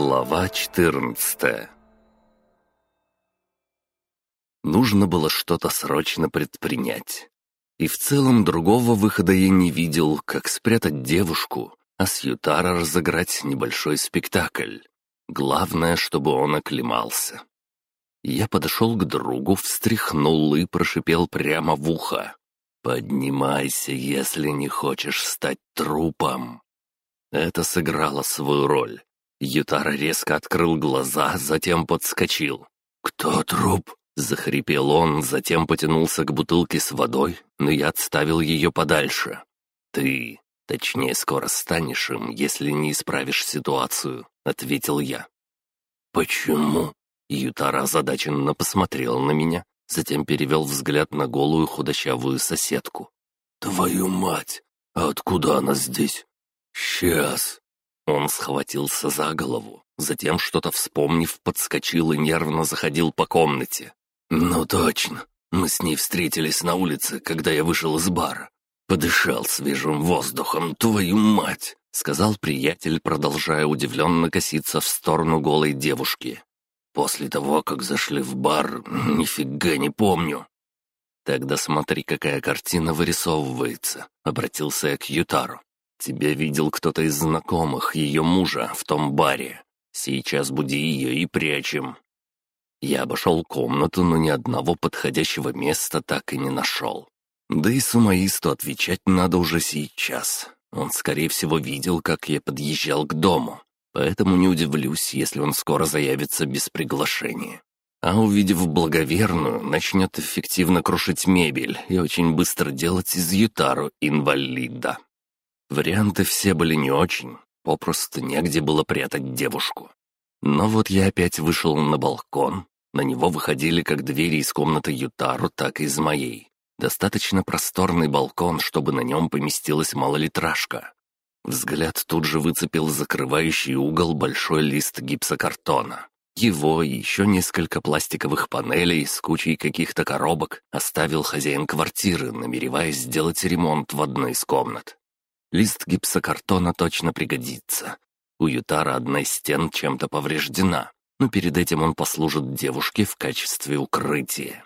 Глава 14 Нужно было что-то срочно предпринять. И в целом другого выхода я не видел, как спрятать девушку, а с Ютара разыграть небольшой спектакль. Главное, чтобы он оклемался. Я подошел к другу, встряхнул и прошипел прямо в ухо. «Поднимайся, если не хочешь стать трупом». Это сыграло свою роль. Ютара резко открыл глаза, затем подскочил. «Кто труп?» — захрипел он, затем потянулся к бутылке с водой, но я отставил ее подальше. «Ты, точнее, скоро станешь им, если не исправишь ситуацию», — ответил я. «Почему?» Ютара озадаченно посмотрел на меня, затем перевел взгляд на голую худощавую соседку. «Твою мать! А откуда она здесь?» «Сейчас!» Он схватился за голову, затем, что-то вспомнив, подскочил и нервно заходил по комнате. «Ну точно, мы с ней встретились на улице, когда я вышел из бара. Подышал свежим воздухом, твою мать!» — сказал приятель, продолжая удивленно коситься в сторону голой девушки. «После того, как зашли в бар, нифига не помню». «Тогда смотри, какая картина вырисовывается», — обратился я к Ютару. Тебя видел кто-то из знакомых ее мужа в том баре. Сейчас буди ее и прячем». Я обошел комнату, но ни одного подходящего места так и не нашел. Да и сумаисту отвечать надо уже сейчас. Он, скорее всего, видел, как я подъезжал к дому. Поэтому не удивлюсь, если он скоро заявится без приглашения. А увидев благоверную, начнет эффективно крушить мебель и очень быстро делать из Ютару инвалида. Варианты все были не очень, попросту негде было прятать девушку. Но вот я опять вышел на балкон. На него выходили как двери из комнаты Ютару, так и из моей. Достаточно просторный балкон, чтобы на нем поместилась малолитражка. Взгляд тут же выцепил закрывающий угол большой лист гипсокартона. Его и еще несколько пластиковых панелей с кучей каких-то коробок оставил хозяин квартиры, намереваясь сделать ремонт в одной из комнат. Лист гипсокартона точно пригодится. У Ютара одна из стен чем-то повреждена, но перед этим он послужит девушке в качестве укрытия.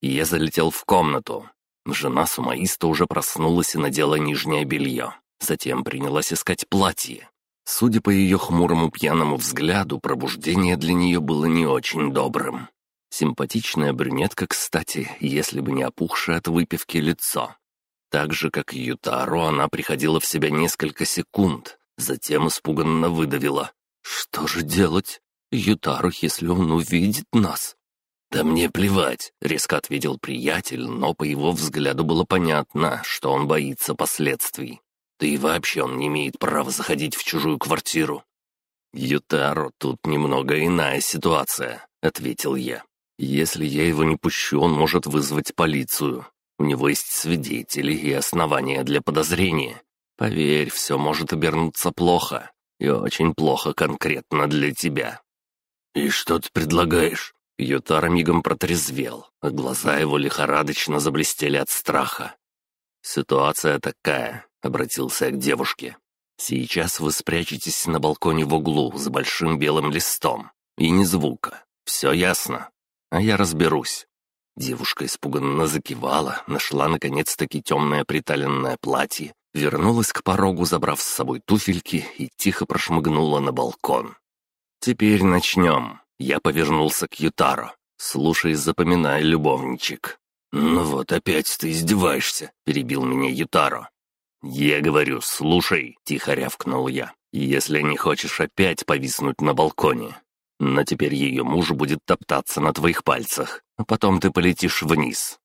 Я залетел в комнату. Жена сумаиста уже проснулась и надела нижнее белье. Затем принялась искать платье. Судя по ее хмурому пьяному взгляду, пробуждение для нее было не очень добрым. Симпатичная брюнетка, кстати, если бы не опухшее от выпивки лицо. Так же, как Ютару, она приходила в себя несколько секунд, затем испуганно выдавила. «Что же делать? Ютару, если он увидит нас?» «Да мне плевать», — резко ответил приятель, но по его взгляду было понятно, что он боится последствий. Да и вообще он не имеет права заходить в чужую квартиру. «Ютаро, тут немного иная ситуация», — ответил я. «Если я его не пущу, он может вызвать полицию. У него есть свидетели и основания для подозрения. Поверь, все может обернуться плохо. И очень плохо конкретно для тебя». «И что ты предлагаешь?» Ютар мигом протрезвел, а глаза его лихорадочно заблестели от страха. «Ситуация такая», — обратился я к девушке. «Сейчас вы спрячетесь на балконе в углу с большим белым листом. И ни звука. Все ясно. А я разберусь. Девушка испуганно закивала, нашла наконец-таки темное приталенное платье, вернулась к порогу, забрав с собой туфельки и тихо прошмыгнула на балкон. «Теперь начнем». Я повернулся к Ютаро. «Слушай, запоминай, любовничек». «Ну вот, опять ты издеваешься», — перебил меня Ютаро. «Я говорю, слушай», — тихо рявкнул я. «Если не хочешь опять повиснуть на балконе, но теперь ее муж будет топтаться на твоих пальцах, а потом ты полетишь вниз».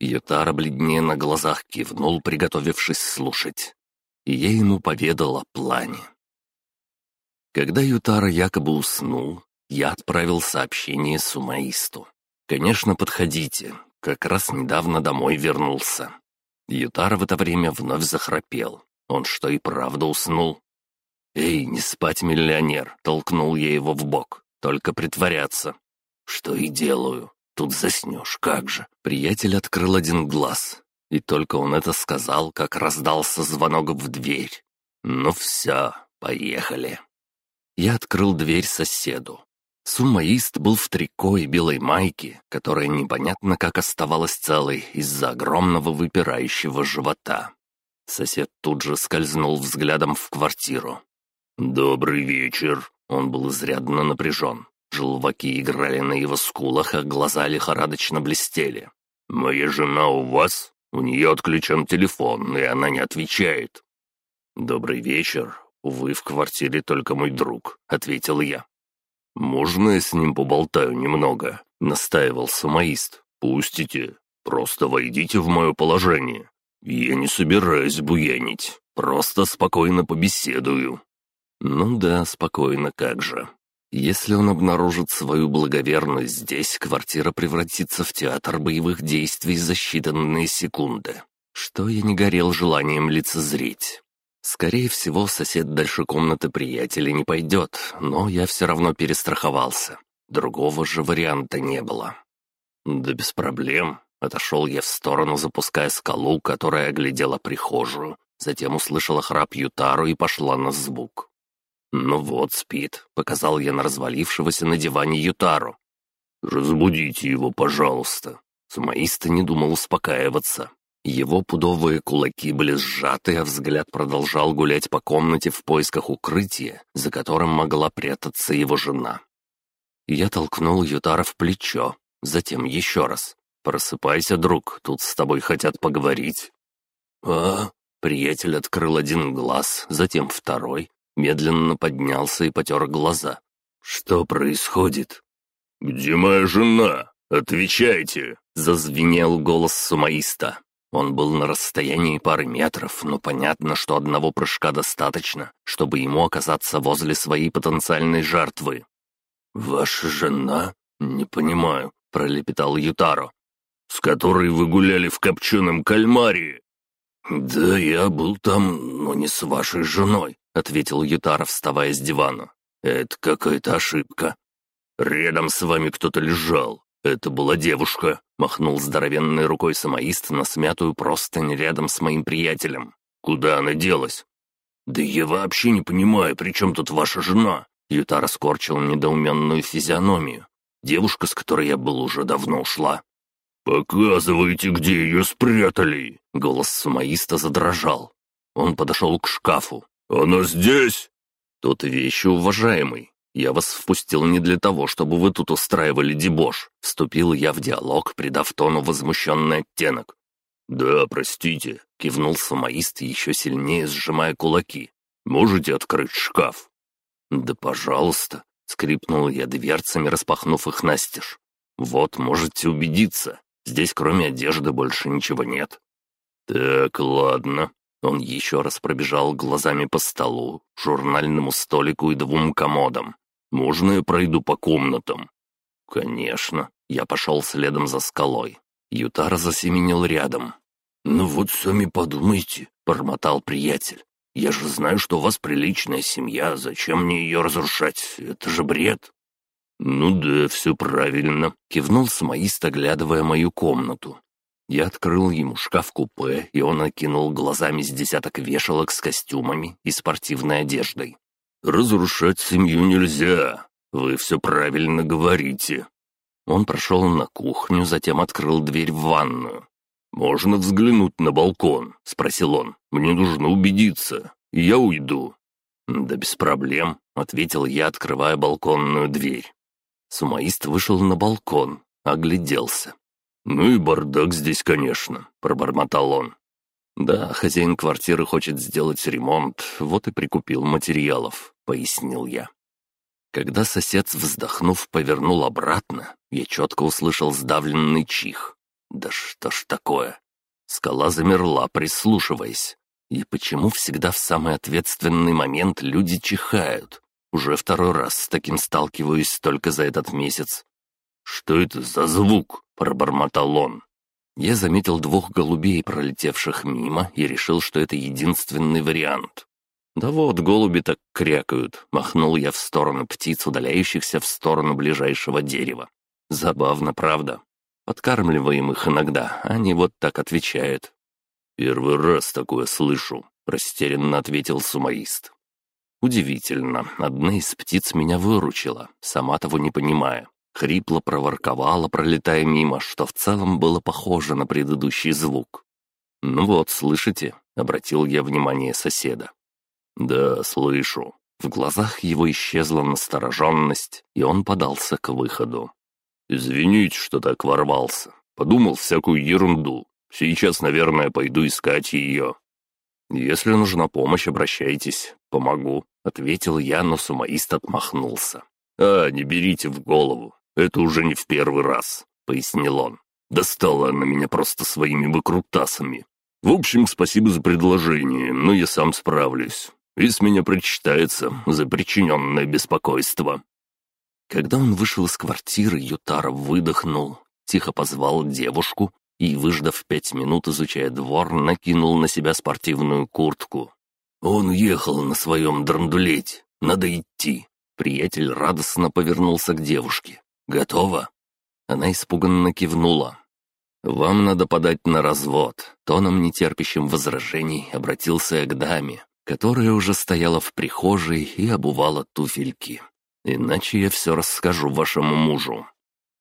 Ютара бледнее на глазах кивнул, приготовившись слушать. И я ему поведал о плане. Когда Ютара якобы уснул, я отправил сообщение Сумаисту. «Конечно, подходите. Как раз недавно домой вернулся». Ютара в это время вновь захрапел. Он что, и правда уснул? «Эй, не спать, миллионер!» — толкнул я его в бок. Только притворяться. Что и делаю. Тут заснешь, как же. Приятель открыл один глаз. И только он это сказал, как раздался звонок в дверь. Ну все, поехали. Я открыл дверь соседу. Суммаист был в трико и белой майке, которая непонятно как оставалась целой из-за огромного выпирающего живота. Сосед тут же скользнул взглядом в квартиру. «Добрый вечер!» Он был изрядно напряжен. Желваки играли на его скулах, а глаза лихорадочно блестели. «Моя жена у вас? У нее отключен телефон, и она не отвечает». «Добрый вечер. Увы, в квартире только мой друг», — ответил я. «Можно я с ним поболтаю немного?» — настаивал самоист. «Пустите. Просто войдите в мое положение. Я не собираюсь буянить. Просто спокойно побеседую». «Ну да, спокойно, как же. Если он обнаружит свою благоверность здесь, квартира превратится в театр боевых действий за считанные секунды. Что я не горел желанием лицезреть. Скорее всего, сосед дальше комнаты приятеля не пойдет, но я все равно перестраховался. Другого же варианта не было. Да без проблем. Отошел я в сторону, запуская скалу, которая оглядела прихожую. Затем услышала храп Ютару и пошла на звук. «Ну вот, спит», — показал я на развалившегося на диване Ютару. «Разбудите его, пожалуйста». Сумаиста не думал успокаиваться. Его пудовые кулаки были сжаты, а взгляд продолжал гулять по комнате в поисках укрытия, за которым могла прятаться его жена. Я толкнул Ютара в плечо, затем еще раз. «Просыпайся, друг, тут с тобой хотят поговорить». «А?» Приятель открыл один глаз, затем второй, медленно поднялся и потер глаза. «Что происходит?» «Где моя жена? Отвечайте!» — зазвенел голос сумаиста. Он был на расстоянии пары метров, но понятно, что одного прыжка достаточно, чтобы ему оказаться возле своей потенциальной жертвы. «Ваша жена? Не понимаю», — пролепетал Ютаро. «С которой вы гуляли в копченом кальмаре?» «Да, я был там, но не с вашей женой», — ответил Ютаро, вставая с дивана. «Это какая-то ошибка. Рядом с вами кто-то лежал. «Это была девушка», — махнул здоровенной рукой самоист на смятую простынь рядом с моим приятелем. «Куда она делась?» «Да я вообще не понимаю, при чем тут ваша жена?» Юта раскорчил недоуменную физиономию. Девушка, с которой я был, уже давно ушла. «Показывайте, где ее спрятали!» Голос самоиста задрожал. Он подошел к шкафу. «Она здесь?» «Тут вещи, уважаемый. «Я вас впустил не для того, чтобы вы тут устраивали дебош», — вступил я в диалог, придав тону возмущенный оттенок. «Да, простите», — кивнул самоист, еще сильнее сжимая кулаки. «Можете открыть шкаф?» «Да, пожалуйста», — скрипнул я дверцами, распахнув их настежь. «Вот, можете убедиться, здесь кроме одежды больше ничего нет». «Так, ладно». Он еще раз пробежал глазами по столу, журнальному столику и двум комодам. Можно я пройду по комнатам?» «Конечно». Я пошел следом за скалой. Ютара засеменил рядом. «Ну вот сами подумайте», — бормотал приятель. «Я же знаю, что у вас приличная семья, зачем мне ее разрушать? Это же бред». «Ну да, все правильно», — кивнул самоист, оглядывая мою комнату. Я открыл ему шкаф-купе, и он окинул глазами с десяток вешалок с костюмами и спортивной одеждой. «Разрушать семью нельзя. Вы все правильно говорите». Он прошел на кухню, затем открыл дверь в ванную. «Можно взглянуть на балкон?» — спросил он. «Мне нужно убедиться. Я уйду». «Да без проблем», — ответил я, открывая балконную дверь. Сумаист вышел на балкон, огляделся. «Ну и бардак здесь, конечно», — пробормотал он. «Да, хозяин квартиры хочет сделать ремонт, вот и прикупил материалов. — пояснил я. Когда сосед, вздохнув, повернул обратно, я четко услышал сдавленный чих. Да что ж такое? Скала замерла, прислушиваясь. И почему всегда в самый ответственный момент люди чихают? Уже второй раз с таким сталкиваюсь только за этот месяц. «Что это за звук?» — пробормотал он. Я заметил двух голубей, пролетевших мимо, и решил, что это единственный вариант. «Да вот, голуби так крякают», — махнул я в сторону птиц, удаляющихся в сторону ближайшего дерева. «Забавно, правда. Подкармливаем их иногда, они вот так отвечают». «Первый раз такое слышу», — растерянно ответил сумаист. Удивительно, одна из птиц меня выручила, сама того не понимая. Хрипло проворковала, пролетая мимо, что в целом было похоже на предыдущий звук. «Ну вот, слышите?» — обратил я внимание соседа. «Да, слышу». В глазах его исчезла настороженность, и он подался к выходу. «Извините, что так ворвался. Подумал всякую ерунду. Сейчас, наверное, пойду искать ее». «Если нужна помощь, обращайтесь. Помогу», — ответил я, но сумоист отмахнулся. «А, не берите в голову. Это уже не в первый раз», — пояснил он. «Достала она меня просто своими выкрутасами. В общем, спасибо за предложение, но я сам справлюсь. И с меня причитается за причиненное беспокойство». Когда он вышел из квартиры, Ютара выдохнул, тихо позвал девушку и, выждав пять минут, изучая двор, накинул на себя спортивную куртку. «Он уехал на своем драндулете. Надо идти». Приятель радостно повернулся к девушке. «Готово?» Она испуганно кивнула. «Вам надо подать на развод», — тоном нетерпящим возражений обратился я к даме, которая уже стояла в прихожей и обувала туфельки. «Иначе я все расскажу вашему мужу».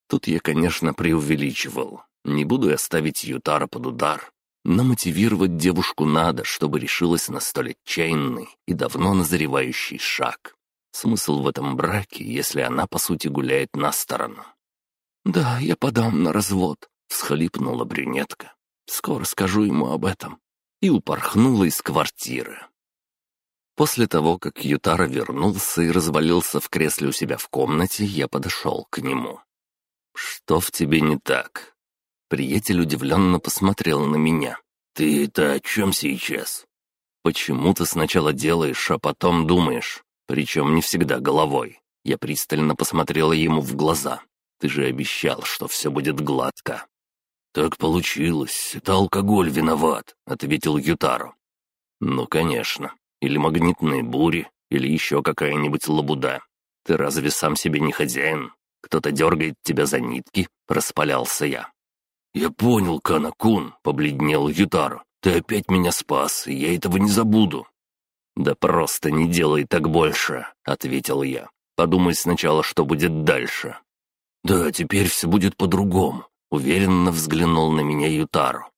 Тут я, конечно, преувеличивал. Не буду я ставить Ютара под удар. Но мотивировать девушку надо, чтобы решилась на столь отчаянный и давно назревающий шаг. Смысл в этом браке, если она, по сути, гуляет на сторону. «Да, я подам на развод», всхлипнула брюнетка. «Скоро скажу ему об этом». И упорхнула из квартиры. После того, как Ютара вернулся и развалился в кресле у себя в комнате, я подошел к нему. «Что в тебе не так?» Приятель удивленно посмотрел на меня. «Ты это о чем сейчас?» «Почему ты сначала делаешь, а потом думаешь? Причем не всегда головой». Я пристально посмотрела ему в глаза. «Ты же обещал, что все будет гладко». «Так получилось. Это алкоголь виноват», — ответил Ютаро. «Ну, конечно. Или магнитные бури, или еще какая-нибудь лабуда. Ты разве сам себе не хозяин? Кто-то дергает тебя за нитки?» — распалялся я. «Я понял, Канакун», — побледнел Ютаро. «Ты опять меня спас, и я этого не забуду». «Да просто не делай так больше», — ответил я. «Подумай сначала, что будет дальше». «Да, теперь все будет по-другому. Уверенно взглянул на меня Ютару.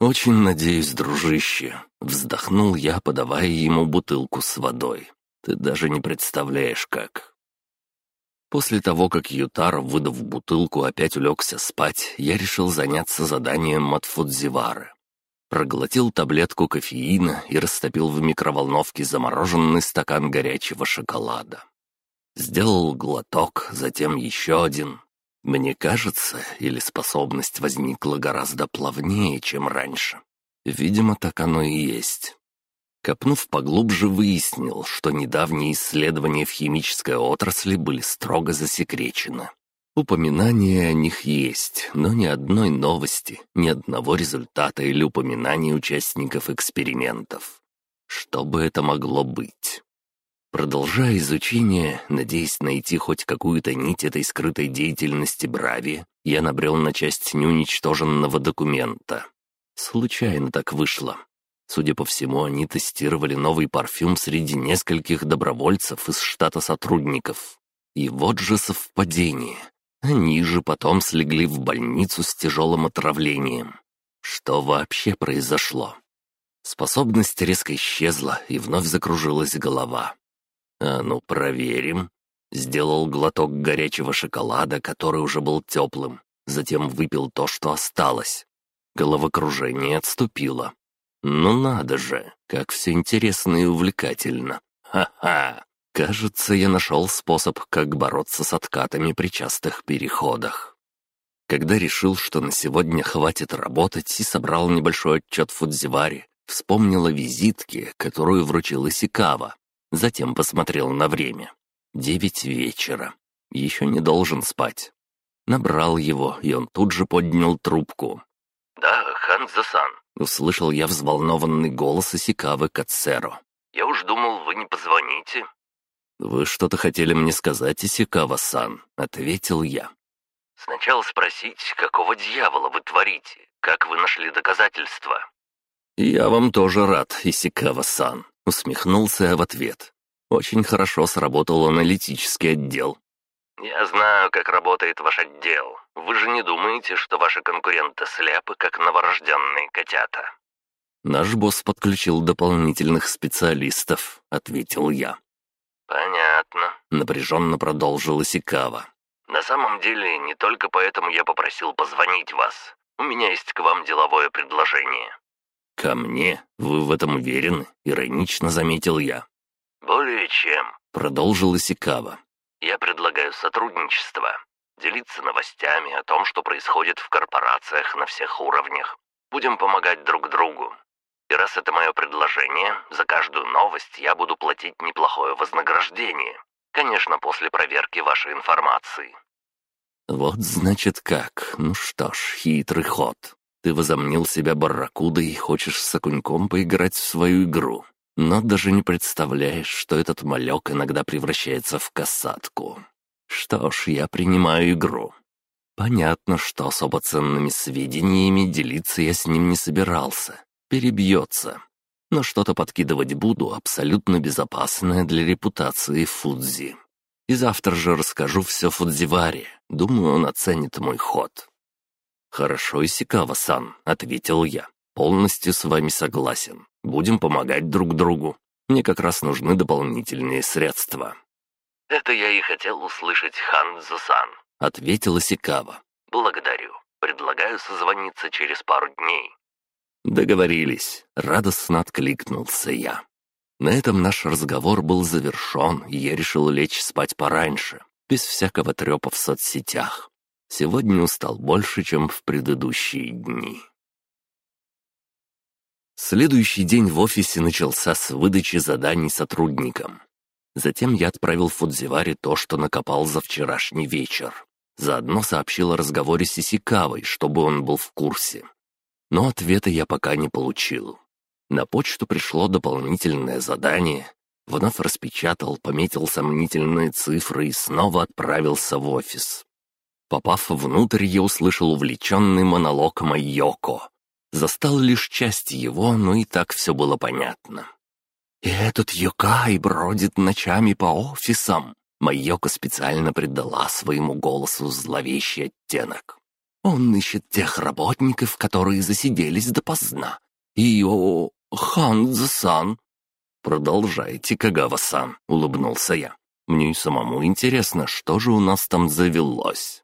«Очень надеюсь, дружище», — вздохнул я, подавая ему бутылку с водой. «Ты даже не представляешь, как». После того, как Ютаро, выдав бутылку, опять улегся спать, я решил заняться заданием от Фудзивары. Проглотил таблетку кофеина и растопил в микроволновке замороженный стакан горячего шоколада. Сделал глоток, затем еще один, мне кажется, или способность возникла гораздо плавнее, чем раньше. Видимо, так оно и есть. Копнув поглубже, выяснил, что недавние исследования в химической отрасли были строго засекречены. Упоминания о них есть, но ни одной новости, ни одного результата или упоминания участников экспериментов. Что бы это могло быть? Продолжая изучение, надеясь найти хоть какую-то нить этой скрытой деятельности Брави, я набрел на часть неуничтоженного документа. Случайно так вышло. Судя по всему, они тестировали новый парфюм среди нескольких добровольцев из штата сотрудников. И вот же совпадение. Они же потом слегли в больницу с тяжелым отравлением. Что вообще произошло? Способность резко исчезла, и вновь закружилась голова. «А ну, проверим». Сделал глоток горячего шоколада, который уже был теплым. Затем выпил то, что осталось. Головокружение отступило. «Ну надо же, как все интересно и увлекательно. Ха-ха! Кажется, я нашел способ, как бороться с откатами при частых переходах». Когда решил, что на сегодня хватит работать и собрал небольшой отчет Фудзивари, вспомнил о визитке, которую вручил Исикава. Затем посмотрел на время. Девять вечера. Еще не должен спать. Набрал его, и он тут же поднял трубку. «Да, Ханзасан», — услышал я взволнованный голос Исикавы Кацеро. «Я уж думал, вы не позвоните». «Вы что-то хотели мне сказать, Исикава-сан?» — ответил я. «Сначала спросить, какого дьявола вы творите? Как вы нашли доказательства?» «Я вам тоже рад, Исикава-сан», Усмехнулся в ответ. Очень хорошо сработал аналитический отдел. «Я знаю, как работает ваш отдел. Вы же не думаете, что ваши конкуренты слепы, как новорожденные котята?» «Наш босс подключил дополнительных специалистов», — ответил я. «Понятно», — напряженно продолжила Сикава. «На самом деле, не только поэтому я попросил позвонить вас. У меня есть к вам деловое предложение». «Ко мне? Вы в этом уверены?» — иронично заметил я. «Более чем», — продолжила Сикава. «Я предлагаю сотрудничество, делиться новостями о том, что происходит в корпорациях на всех уровнях. Будем помогать друг другу. И раз это мое предложение, за каждую новость я буду платить неплохое вознаграждение. Конечно, после проверки вашей информации». «Вот значит как. Ну что ж, хитрый ход. Ты возомнил себя барракудой и хочешь с окуньком поиграть в свою игру, но даже не представляешь, что этот малек иногда превращается в касатку. Что ж, я принимаю игру. Понятно, что особо ценными сведениями делиться я с ним не собирался. Перебьется. Но что-то подкидывать буду абсолютно безопасное для репутации Фудзи. И завтра же расскажу все Фудзиваре. Думаю, он оценит мой ход. «Хорошо, Исикава-сан», — ответил я. «Полностью с вами согласен. Будем помогать друг другу. Мне как раз нужны дополнительные средства». «Это я и хотел услышать, Ханзо-сан», — ответила Сикава. «Благодарю. Предлагаю созвониться через пару дней». «Договорились», — радостно откликнулся я. На этом наш разговор был завершен, и я решил лечь спать пораньше, без всякого трепа в соцсетях. Сегодня устал больше, чем в предыдущие дни. Следующий день в офисе начался с выдачи заданий сотрудникам. Затем я отправил Фудзиваре то, что накопал за вчерашний вечер. Заодно сообщил о разговоре с Исикавой, чтобы он был в курсе. Но ответа я пока не получил. На почту пришло дополнительное задание. Вновь распечатал, пометил сомнительные цифры и снова отправился в офис. Попав внутрь, я услышал увлеченный монолог Майоко. Застал лишь часть его, но и так все было понятно. «И этот Йокай бродит ночами по офисам», Майоко специально придала своему голосу зловещий оттенок. «Он ищет тех работников, которые засиделись допоздна. И, о, Ханзо-сан!» «Продолжайте, Кагава-сан», — улыбнулся я. «Мне и самому интересно, что же у нас там завелось».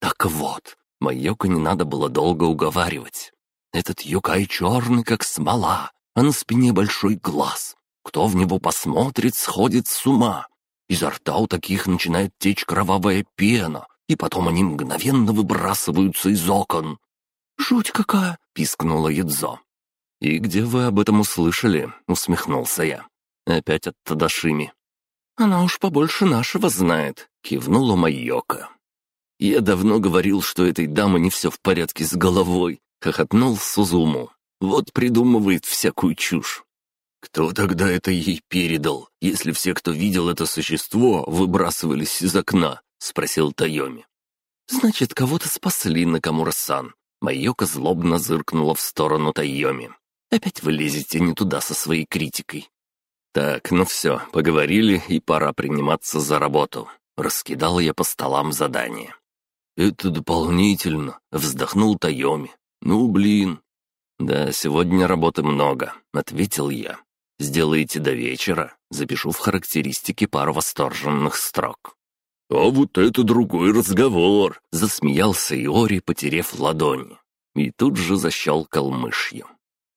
Так вот, Майоко не надо было долго уговаривать. Этот юкай черный, как смола, а на спине большой глаз. Кто в него посмотрит, сходит с ума. Изо рта у таких начинает течь кровавая пена, и потом они мгновенно выбрасываются из окон. «Жуть какая!» — пискнула Ядзо. «И где вы об этом услышали?» — усмехнулся я. «Опять от Тадашими». «Она уж побольше нашего знает», — кивнула Майока. «Я давно говорил, что этой дамы не все в порядке с головой», — хохотнул Сузуму. «Вот придумывает всякую чушь». «Кто тогда это ей передал, если все, кто видел это существо, выбрасывались из окна?» — спросил Тайоми. «Значит, кого-то спасли, Накамура-сан». Майока злобно зыркнула в сторону Тайоми. «Опять вы лезете не туда со своей критикой». «Так, ну все, поговорили, и пора приниматься за работу». Раскидал я по столам задания. «Это дополнительно», — вздохнул Тайоми. «Ну, блин». «Да, сегодня работы много», — ответил я. «Сделайте до вечера, запишу в характеристике пару восторженных строк». «А вот это другой разговор», — засмеялся Иори, потерев ладони. И тут же защелкал мышью.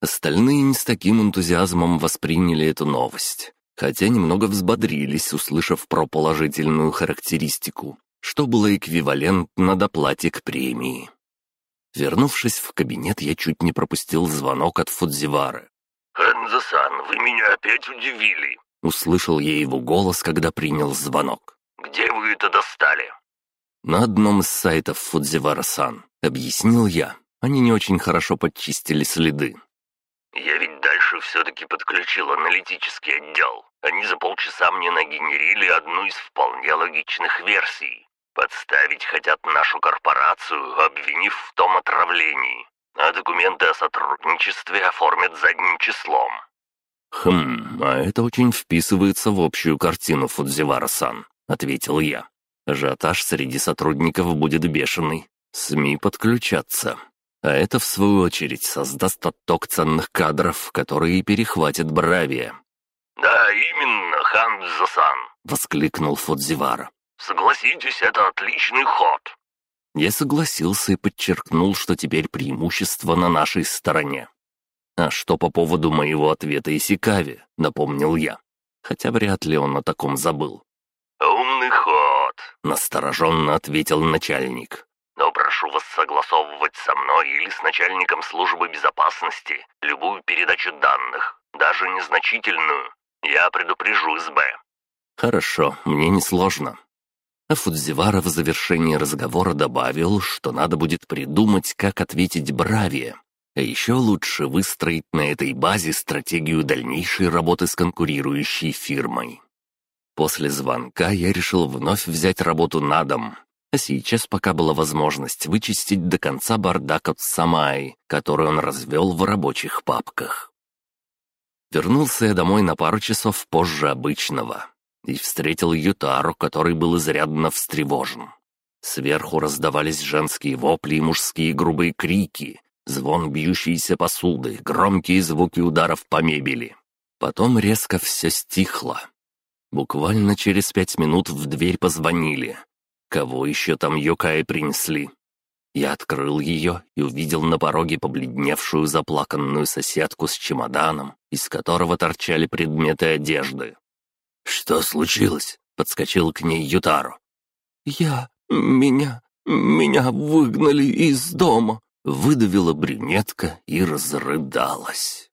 Остальные не с таким энтузиазмом восприняли эту новость, хотя немного взбодрились, услышав про положительную характеристику что было эквивалентно доплате к премии. Вернувшись в кабинет, я чуть не пропустил звонок от Фудзивары. «Хэнзо-сан, вы меня опять удивили!» Услышал я его голос, когда принял звонок. «Где вы это достали?» «На одном из сайтов Фудзивара-сан», — объяснил я. Они не очень хорошо подчистили следы. «Я ведь дальше все-таки подключил аналитический отдел. Они за полчаса мне нагенерили одну из вполне логичных версий. Подставить хотят нашу корпорацию, обвинив в том отравлении, а документы о сотрудничестве оформят задним числом. «Хм, а это очень вписывается в общую картину Фудзивара-сан», — ответил я. «Ажиотаж среди сотрудников будет бешеный. СМИ подключатся. А это, в свою очередь, создаст отток ценных кадров, которые перехватят Бравия». «Да, именно, Ханзо-сан», — воскликнул Фудзивара. «Согласитесь, это отличный ход». Я согласился и подчеркнул, что теперь преимущество на нашей стороне. «А что по поводу моего ответа Исикаве?» — напомнил я. Хотя вряд ли он о таком забыл. «Умный ход», — настороженно ответил начальник. «Но прошу вас согласовывать со мной или с начальником службы безопасности любую передачу данных, даже незначительную. Я предупрежу СБ». «Хорошо, мне несложно». А Фудзивара в завершении разговора добавил, что надо будет придумать, как ответить Браве, а еще лучше выстроить на этой базе стратегию дальнейшей работы с конкурирующей фирмой. После звонка я решил вновь взять работу на дом, а сейчас пока была возможность вычистить до конца бардак от Самай, который он развел в рабочих папках. Вернулся я домой на пару часов позже обычного и встретил Ютару, который был изрядно встревожен. Сверху раздавались женские вопли и мужские грубые крики, звон бьющейся посуды, громкие звуки ударов по мебели. Потом резко все стихло. Буквально через пять минут в дверь позвонили. Кого еще там Йокаи принесли? Я открыл ее и увидел на пороге побледневшую заплаканную соседку с чемоданом, из которого торчали предметы одежды. «Что случилось?» — подскочил к ней Ютару. «Я... меня... меня выгнали из дома!» Выдавила брюнетка и разрыдалась.